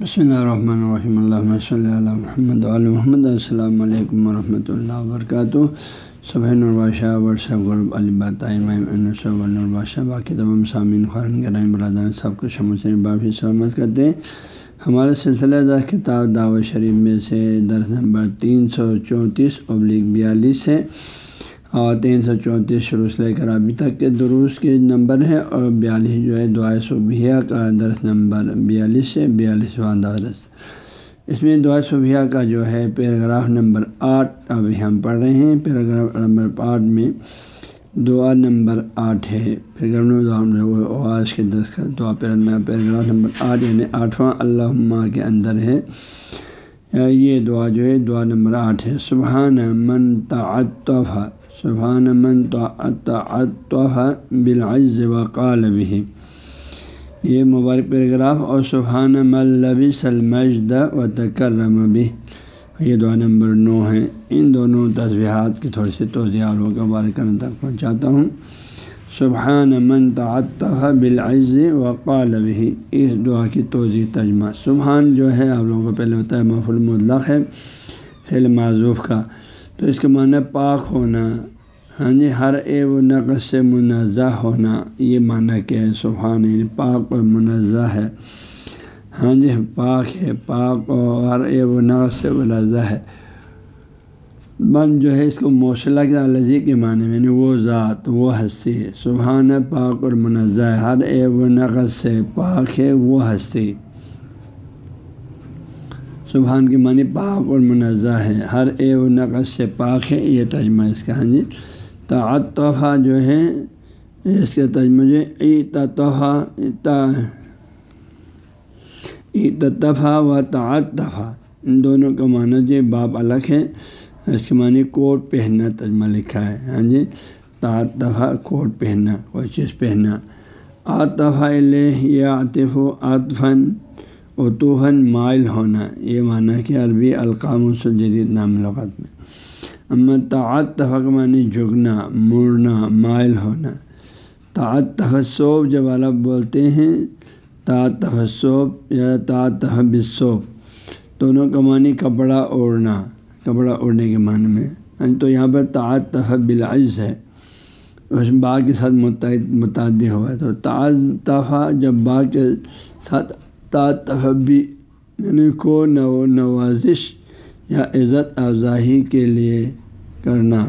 بسم اللہ الرحمن الرحیم اللہ صلی اللہ محمد علیہ محمد السلام علیکم ورحمۃ اللہ وبرکاتہ صبح نرباشہ ورثہ غرب الباشہ باقی تمام سامعین خارن گرائم برادر سب کو شمع بافی سلامت کرتے ہیں ہمارے سلسلہ دار کتاب دعوت شریف میں سے درس نمبر تین سو چونتیس ابلیغ بیالیس ہے اور تین سو چونتیس شروع سے لے کر ابھی تک کے دروس کے نمبر ہے اور بیالیس جو ہے دعائے صبح کا درس نمبر بیالیس ہے بیالیسواں درس۔ اس میں دعائے صبح کا جو ہے پیراگراف نمبر آٹھ ابھی ہم پڑھ رہے ہیں۔ پیراگراف نمبر آٹھ میں دعا نمبر آٹھ ہے۔ پیراگراف آج کے دس کا دعا پیراگراف نمبر آٹھ یعنی آٹھواں اللہ کے اندر ہے۔ یہ دعا جو ہے دعا نمبر آٹھ ہے۔ سبحان من تعطف سبحان من تعطف بالعز وقال به. یہ مبارک پیراگراف اور سبحان ملبی سلمجد و تکرم بھی یہ دعا نمبر نو ہے ان دونوں تصویحات کی تھوڑی سی توضیع اور کا بار کرنے تک پہنچاتا ہوں. سبحان من تعطف بالعز وقال بھی اس دعا کی توضیع تجمہ سبحان جو ہے، آپ لوگوں کو پہلے بتایا محفل مطلق ہے، فعل معذوف کا. تو اس کے معنی پاک ہونا ہاں جی ہر اے و نقص سے منزہ ہونا، یہ معنی کیا ہے سبحان یعنی پاک اور منزہ ہے۔ ہاں جی پاک ہے، پاک و ہر اے و نقص سے منزہ ہے۔ من جو ہے، اس کو موصلہ کے لذیذ کے معنی میں یعنی وہ ذات، وہ ہستی ہے۔ سبحان پاک اور منزہ ہے۔ ہر اے و نقص سے پاک ہے، وہ ہستی سبحان کی معنی پاک اور منزہ ہے۔ ہر اے و نقص سے پاک ہے، یہ تجمہ اس کا ہاں جی تعطفہ جو ہے اس کے تجمہ جو اتفا و تعطفہ ان دونوں کا معنی جو باپ الگ ہے اس کے معنی کوٹ پہننا تجمہ لکھا ہے۔ ہاں جی تعطفہ کوٹ پہننا کوئی چیز پہننا۔ آتفا یا عاطف و عطفن اتوہن مائل ہونا، یہ معنی کہ عربی القام و جدید نام لغت میں۔ اما تعت معنی جھکنا، مڑنا، مائل ہونا۔ تعت تفصوب جب عرب بولتے ہیں تا تفصوب یا تا تحبصوب دونوں کا معنی کپڑا اوڑھنا، کپڑا اوڑھنے کے معنی میں۔ یعنی تو یہاں پر تعت بالعز ہے، اس با کے ساتھ متعد متعدد ہوا۔ ہے تو تعطفہ جب با کے ساتھ تعتفبی یعنی کو نو، نوازش یا عزت افزائی کے لیے کرنا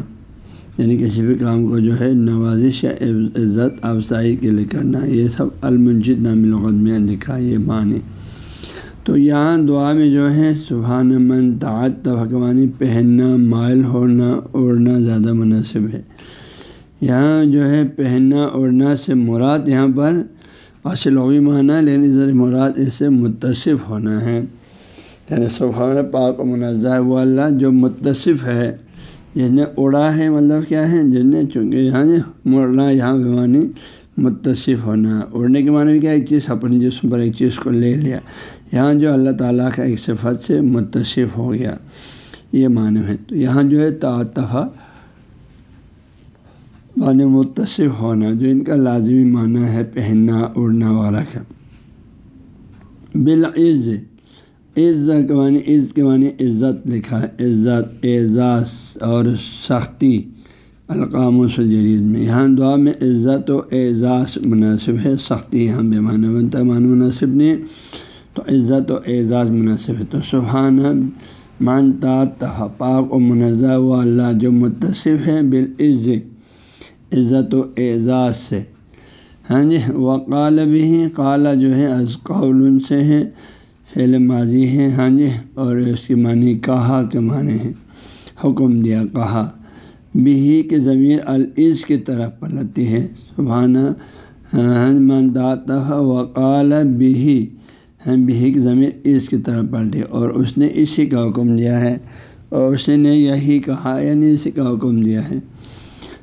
یعنی کسی بھی کام کو جو ہے نوازش یا عزت افزائی کے لیے کرنا، یہ سب المنجد نامی لغت میں لکھا، یہ معنی۔ تو یہاں دعا میں جو ہے، سبحان من تعت تفقوانی پہننا، مائل ہونا، اوڑھنا زیادہ مناسب ہے۔ یہاں جو ہے پہننا، اوڑھنا سے مراد یہاں پر اصل لغوی معنی، لیکن ذرا مراد اس سے متصف ہونا ہے۔ یعنی سبحان پاک و منظہ وہ اللہ جو متصف ہے، جس نے اڑا ہے مطلب کیا ہے؟ جس نے چونکہ یعنی یہاں مڑنا یہاں بیمانی متصف ہونا۔ اڑنے کے معنی کیا؟ ایک چیز اپنی جسم پر ایک چیز کو لے لیا۔ یہاں جو اللہ تعالیٰ کا ایک صفت سے متصف ہو گیا، یہ معنی ہے۔ تو یہاں جو ہے، تعطفہ، معنی متصف ہونا، جو ان کا لازمی معنی ہے، پہننا، اڑنا وغیرہ کا۔ بالعز عزت کے معنی عز کے معنی عزت لکھا ہے۔ عزت، اعزاز اور سختی القام و سجرید میں۔ یہاں دعا میں عزت و اعزاز مناسب ہے، سختی یہاں بے معنی بنتا مان مناسب نہیں تو عزت و اعزاز مناسب ہے۔ تو سبحان مانتا پاک و منظہ و اللہ جو متصف ہے، بالعز۔ عزت و اعزاز سے۔ ہاں جی وقال بھی قالا جو ہے، از قول سے ہے۔ فعل ماضی ہے ہاں جی اور اس کی معنی کہا کے معنی ہے، حکم دیا کہا۔ بھی کے ضمیر العز کی طرف پلٹتی ہے۔ سبحانہ ہاں، من داتا وقال بھی ہاں، بھی کی ضمیر عز کی طرف پلٹی، اور اس نے اسی کا حکم دیا ہے، اور اس نے یہی کہا یعنی اسی کا حکم دیا ہے۔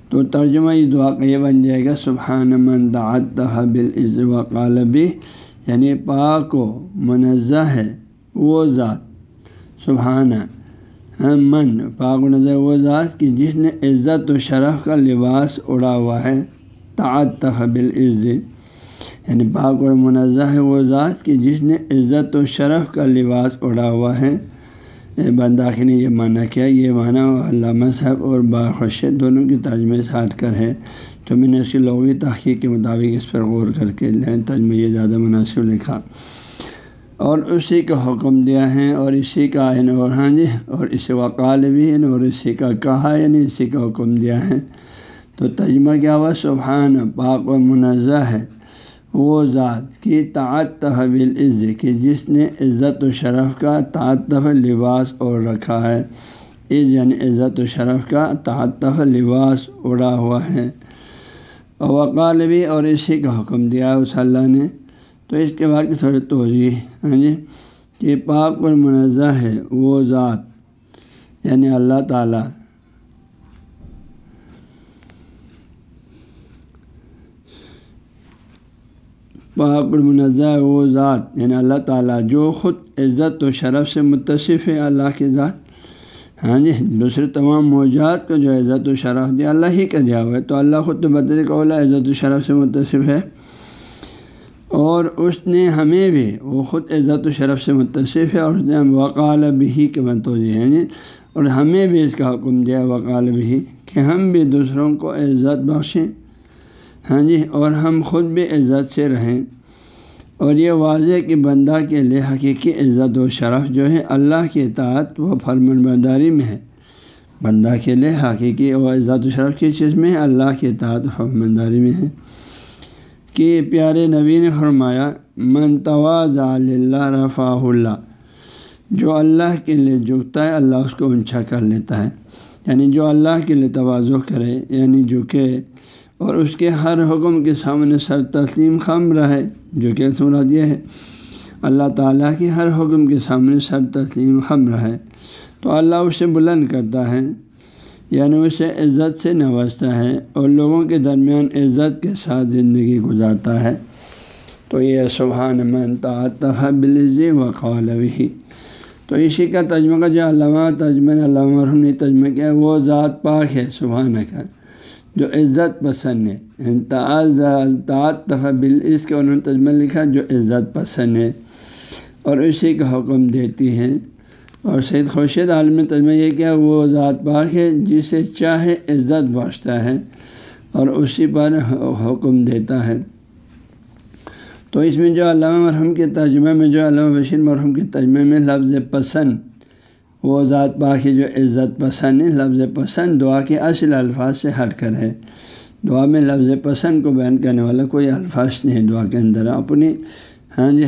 تو ترجمہ یہ دعا کا یہ بن جائے گا، سبحان من دعت بالعز وقال بھی یعنی پاک و منزہ ہے وہ ذات۔ سبحانہ من، پاک و نظر وہ ذات کہ جس نے عزت و شرف کا لباس اڑا ہوا ہے۔ تعت تحبل عز یعنی پاک اور منزہ ہے وہ ذات کہ جس نے عزت و شرف کا لباس اڑا ہوا ہے۔ بنداخی نے یہ معنی کیا؟ یہ معنی علامہ صاحب اور باخوش دونوں کی ترجمے سے ہٹ کر ہے۔ تو میں نے اس کی لغوی تحقیق کے مطابق اس پر غور کر کے ترجمہ یہ زیادہ مناسب لکھا۔ اور اسی کا حکم دیا ہے اور اسی کا عین اور ہاں جی اور اسے وقال بھی ہے اور اسی کا کہا یعنی اسی کا حکم دیا ہے۔ تو ترجمہ کیا ہوا؟ سبحان پاک و منزہ ہے۔ وہ ذات کی تعت تحویل عز کہ جس نے عزت و شرف کا تعطف لباس اور رکھا ہے۔ عز یعنی عزت و شرف کا تعطف لباس اڑا ہوا ہے۔ وقال بھی اور اسی کا حکم دیا اس اللہ نے۔ تو اس کے بعد کی تھوڑی توضیع ہاں جی؟ کہ پاک اور منزہ ہے وہ ذات یعنی اللہ تعالیٰ۔ پاک المنزہ وہ ذات یعنی اللہ تعالیٰ، جو خود عزت و شرف سے متصف ہے اللہ کی ذات۔ ہاں جی دوسرے تمام موجات کو جو عزت و شرف دیا، اللہ ہی کا دیا ہوا ہے۔ تو اللہ خود تو بدر قولا عزت و شرف سے متصف ہے۔ اور اس نے ہمیں بھی وہ خود عزت و شرف سے متصف ہے اور اس نے وقال بھی کے متوجہ ہیں۔ جی اور ہمیں بھی اس کا حکم دیا وقال بھی کہ ہم بھی دوسروں کو عزت بخشیں۔ ہاں جی اور ہم خود بھی عزت سے رہیں۔ اور یہ واضح کہ بندہ کے لیے حقیقی عزت و شرف جو ہے اللہ کے اطاعت و فرمن برداری میں ہے۔ بندہ کے لیے حقیقی و عزت و شرف کی چیز میں اللہ کے اطاعت و فرمن برداری میں ہے۔ کہ پیارے نبی نے فرمایا، من تواز اللہ رفا اللہ جو اللہ کے لیے جھکتا ہے، اللہ اس کو اونچا کر لیتا ہے۔ یعنی جو اللہ کے لیے توازو کرے یعنی جھکے اور اس کے ہر حکم کے سامنے سر تسلیم خم رہے جو کہ صورت یہ ہے۔ اللہ تعالیٰ کی ہر حکم کے سامنے سر تسلیم خم رہے تو اللہ اسے بلند کرتا ہے یعنی اسے عزت سے نوازتا ہے اور لوگوں کے درمیان عزت کے ساتھ زندگی گزارتا ہے۔ تو یہ سبحان من تعطف بلزی و قالوی تو اسی کا تجمہ کا جو علامہ تجمہ علامہ مرحوم نے تجمہ کیا، وہ ذات پاک ہے سبحانہ کا جو عزت پسند ہے۔ یعنی تعطف بل اس کے انہوں نے تجمہ لکھا جو عزت پسند ہے۔ اور اسی کا حکم دیتی ہیں۔ اور سید خورشید عالم تجمہ یہ کیا، وہ ذات پاک ہے جسے چاہے عزت بخشتا ہے اور اسی پر حکم دیتا ہے۔ تو اس میں جو علامہ مرحم کے ترجمہ میں، جو علامہ بشیر مرحم کے ترجمے میں لفظ پسند وہ ذات پاک جو عزت پسند ہے، لفظ پسند دعا کے اصل الفاظ سے ہٹ کر ہے۔ دعا میں لفظ پسند کو بیان کرنے والا کوئی الفاظ نہیں ہے دعا کے اندر۔ اپنی ہاں جی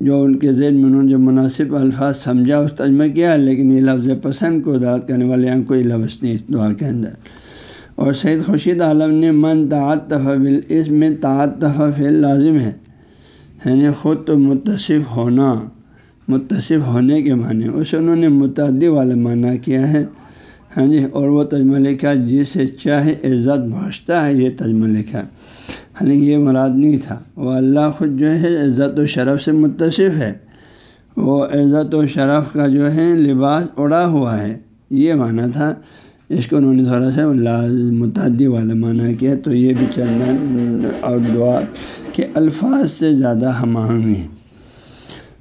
جو ان کے ذہن میں انہوں نے جو مناسب الفاظ سمجھا، اس تجمہ کیا، لیکن یہ لفظ پسند کو دعات کرنے والے یہاں کوئی لفظ نہیں اس دعا کے اندر۔ اور سید خورشید عالم نے من تعت تفل اس میں تعت تفل لازم ہے۔ یعنی خود تو متصف ہونا۔ متصف ہونے کے معنی اسے انہوں نے متعدی والا معنی کیا ہے۔ ہاں جی اور وہ تجمہ لکھا جسے چاہے عزت بھاشتا ہے، یہ تجمہ لکھا حالانکہ ہاں یہ مراد نہیں تھا۔ وہ اللہ خود جو ہے، عزت و شرف سے متصف ہے۔ وہ عزت و شرف کا جو ہے، لباس اڑا ہوا ہے۔ یہ معنی تھا۔ اس کو انہوں نے تھوڑا سا متعدی والا معنی کیا۔ تو یہ بھی چندن اور دعا کے الفاظ سے زیادہ ہم آہنگ ہیں۔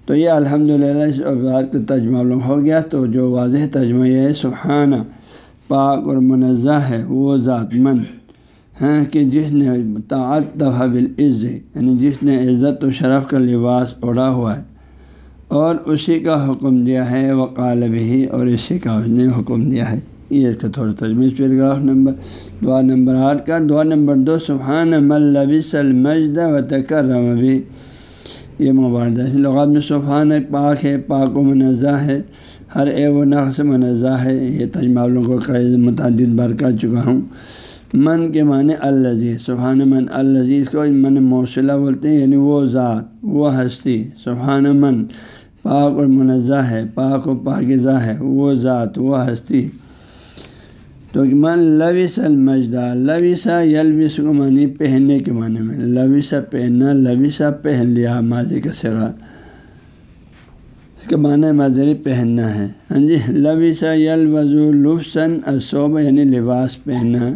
تو یہ الحمد للہ اس ابار کا ترجمہ ہو گیا تو جو واضح ترجمہ یہ ہے سبحانہ پاک اور منزہ ہے، وہ ذات مند ہیں کہ جس نے تعت بالعز یعنی جس نے عزت و شرف کا لباس اڑا ہوا ہے اور اسی کا حکم دیا ہے، وقال بھی اور اسی کا اس نے حکم دیا ہے۔ یہ اس کا تھوڑا تجمیز پیراگراف نمبر، دعا نمبر آٹھ کا۔ دعا نمبر دو، سبحان ملبس المجد و تکرم بھی یہ مبارد ہے لغات میں سبحان پاک ہے، پاک و منزہ ہے۔ ہر اے و نقص منزہ ہے۔ یہ تجمہ کو قید متعدد بار کر چکا ہوں۔ من کے معنی الزی سبحان من الزیز کو من موصلہ بولتے ہیں یعنی وہ ذات، وہ ہستی۔ سبحان من، پاک اور منزہ ہے، پاک و پاکزہ ہے، وہ ذات، وہ ہستی۔ تو من لویس المجدہ لویسا یلوس کو معنی پہننے کے معنی میں لویسا پہننا لویسا پہن لیا، ماضی کا سگا اس کا معنی ماضری پہننا ہے۔ ہاں جی لویسا یل وضو لفسن اصوبہ یعنی لباس پہننا۔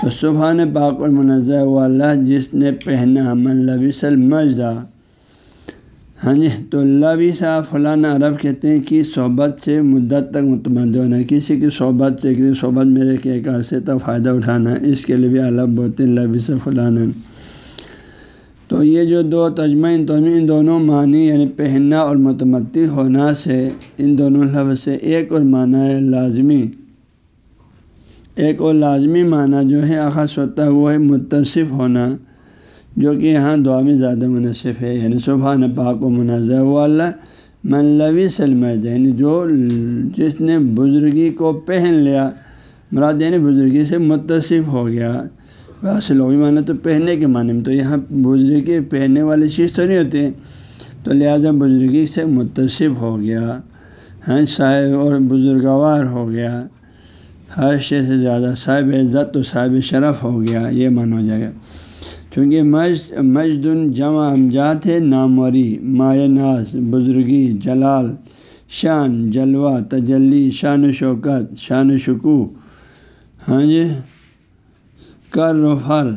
تو سبحان پاک اور منظر اللہ جس نے پہنا، من لبیس المجدہ ہاں جی تو لبی صاحب فلانا عرب کہتے ہیں کہ صحبت سے مدت تک متمد ہونا کسی کی صحبت سے، کسی صحبت میرے کے ایک عرصے تک فائدہ اٹھانا اس کے لیے بھی الب بولتے ہیں لبی سے فلانا تو یہ جو دو تجمہ ان دونوں ان دونوں معنی یعنی پہننا اور متمدی ہونا سے، ان دونوں لفظ سے ایک اور معنی ہے لازمی۔ ایک اور لازمی معنی جو ہے، آخر ہوتا وہ ہے، متصف ہونا۔ جو کہ یہاں دعا میں زیادہ منصف ہے یعنی صبح پاک و منظر و اللہ منلوی سلم یعنی جو جس نے بزرگی کو پہن لیا، مراد یعنی بزرگی سے متصف ہو گیا۔ ویسے لوگ معنی تو پہننے کے معنی میں تو یہاں بزرگی پہننے والی چیز تو نہیں ہوتی تو لہٰذا بزرگی سے متصف ہو گیا ہاں صاحب اور بزرگوار ہو گیا۔ ہر شے سے زیادہ صاحب عزت و صاحب شرف ہو گیا، یہ مان ہو جائے گا۔ چونکہ مجد مجد جمع امجاد ہے ناموری، مایہ ناز، بزرگی، جلال، شان، جلوہ، تجلی، شان و شوکت، شان و شکو۔ ہاں جی؟ کر و فر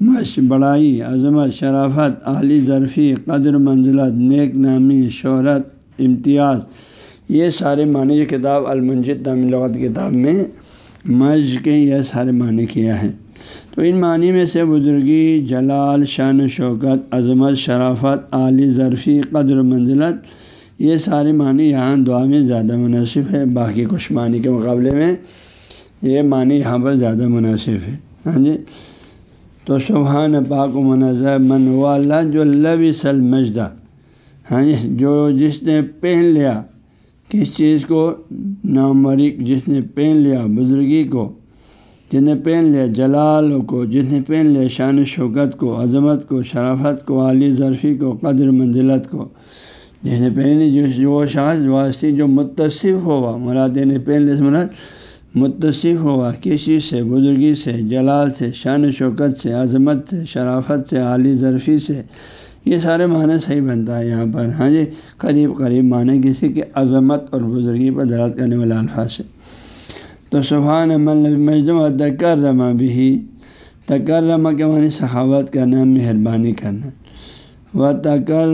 مش بڑائی، عظمت، شرافت عالی ظرفی، قدر، منزلت، نیک نامی، شہرت، امتیاز۔ یہ سارے معنی یہ کتاب المنجد لغت کتاب میں مج کے یہ سارے معنی کیا ہے تو ان معنی میں سے بزرگی، جلال، شان و شوکت، عظمت، شرافت، عالی ظرفی، قدر و منزلت، یہ سارے معنی یہاں دعا میں زیادہ مناسب ہے باقی کچھ معنی کے مقابلے میں یہ معنی یہاں پر زیادہ مناسب ہے ہاں جی؟ تو سبحان پاک و منظر من اللہ جو لب سل مجدہ ہاں جی؟ جو جس نے پہن لیا، کس چیز کو؟ نامرک جس نے پہن لیا، بزرگی کو۔ جس نے پہن لیا جلال کو جس نے پہن لیا شان و شوکت کو، عظمت کو، شرافت کو، عالی ظرفی کو، قدر منزلت کو۔ جس نے پہن لی جو وہ واسطی جو متصف ہوا، مراد نے پہن لی مراد متصف ہوا، کسی سے، بزرگی سے، جلال سے، شان و شوکت سے، عظمت سے، شرافت سے، عالی ظرفی سے۔ یہ سارے معنی صحیح بنتا ہے یہاں پر۔ ہاں جی قریب قریب معنی کسی کے عظمت اور بزرگی پر درد کرنے والا الفاظ سے تو سبحان مجدم و تکرما بھی تکرما کے معنی سخاوت کرنا، مہربانی کرنا۔ و تکر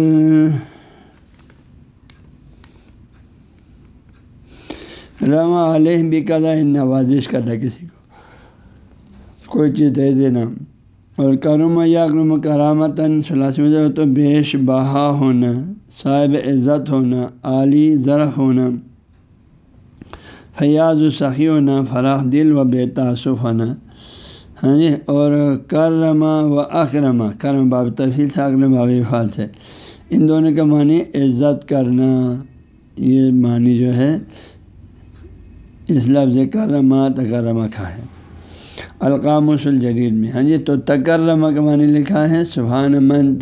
رما علیہ بھی قدا نوازش کرنا کسی کو۔ کوئی چیز دے دینا۔ اور کرم یا کرم کرامتاً میں تو بیش بہا ہونا، صاحب عزت ہونا، عالی ظرف ہونا۔ فیاض و ہونا فراخ دل و بے تعصف ہونا ہاں جی؟ اور کرما و اکرما، کرم باب تفیل سے اکرم باب فال سے ان دونوں کا معنی عزت کرنا، یہ معنی جو ہے، اس لفظ کرما تکرما کا ہے۔ القام الجدید میں ہاں جی؟ تو تکرما کا معنی لکھا ہے، سبحان من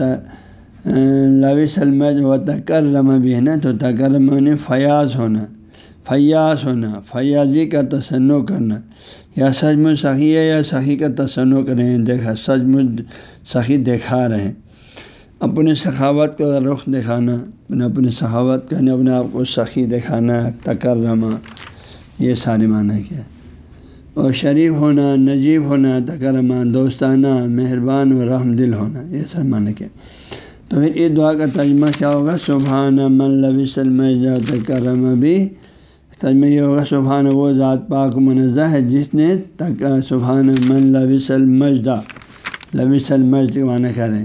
لوی سلمج و تکرما بھی ہے نا؟ تو تکرما فیاض ہونا۔ فیاض ہونا فیاضی کا تصنع کرنا یا سچ مجھ سخی ہے یا سخی کا تصنع کریں دیکھا سچ مجھ سخی دکھا رہے ہیں اپنی سخاوت کا رخ دکھانا اپنے اپنی سخاوت کرنے اپنے آپ کو سخی دکھانا تکرما یہ سارے معنی کیا اور شریف ہونا نجیب ہونا تکرما دوستانہ مہربان و رحم دل ہونا یہ سر معنی کیا تو پھر یہ دعا کا ترجمہ کیا ہوگا سبحانہ من لبی سلم تکرما بھی تجمہ یہ ہوگا سبحان وہ ذات پاک منزہ ہے جس نے تک سبحان من لبس المجدہ لبس المجد معنی کریں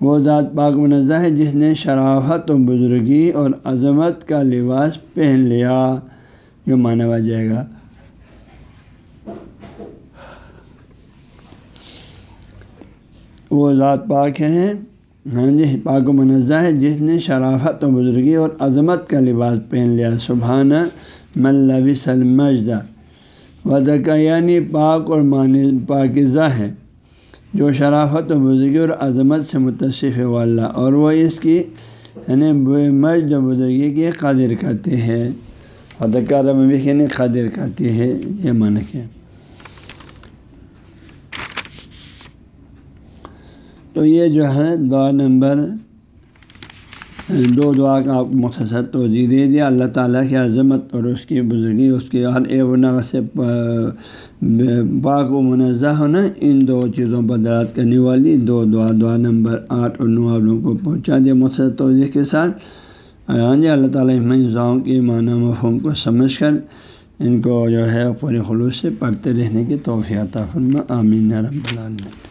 وہ ذات پاک منزہ ہے جس نے شرافت و بزرگی اور عظمت کا لباس پہن لیا۔ یہ مانا جائے گا۔ وہ ذات پاک ہیں۔ ہاں جی پاک و منزہ ہے، جس نے شرافت و بزرگی اور عظمت کا لباس پہن لیا۔ سبحانہ ملبی سلمجدہ ودکا یعنی پاک اور معنی پاکزہ ہے، جو شرافت و بزرگی اور عظمت سے متصف ہے۔ واللہ، اور وہ اس کی یعنی مجد و بزرگی کی قادر کرتے ہیں۔ ودکا رمبی یعنی قادر کرتی ہے یہ معنی ہے۔ تو یہ جو ہے دعا نمبر دو دعا کا آپ مختصر توجہ دے دیا۔ اللہ تعالیٰ کی عظمت اور اس کی بزرگی، اس کے ہر اے و نغ سے پاک و منزہ ہونا، ان دو چیزوں پر دراد کرنے والی دو دعا دعا نمبر آٹھ اور نو آپ لوگوں کو پہنچا دیا مختصر توجہ کے ساتھ۔ ہاں جی اللہ تعالیٰ دعاؤں کے معنی مفہوم کو سمجھ کر ان کو جو ہے پورے خلوص سے پڑھتے رہنے کی توفیع فرما۔ آمین رب العالمین۔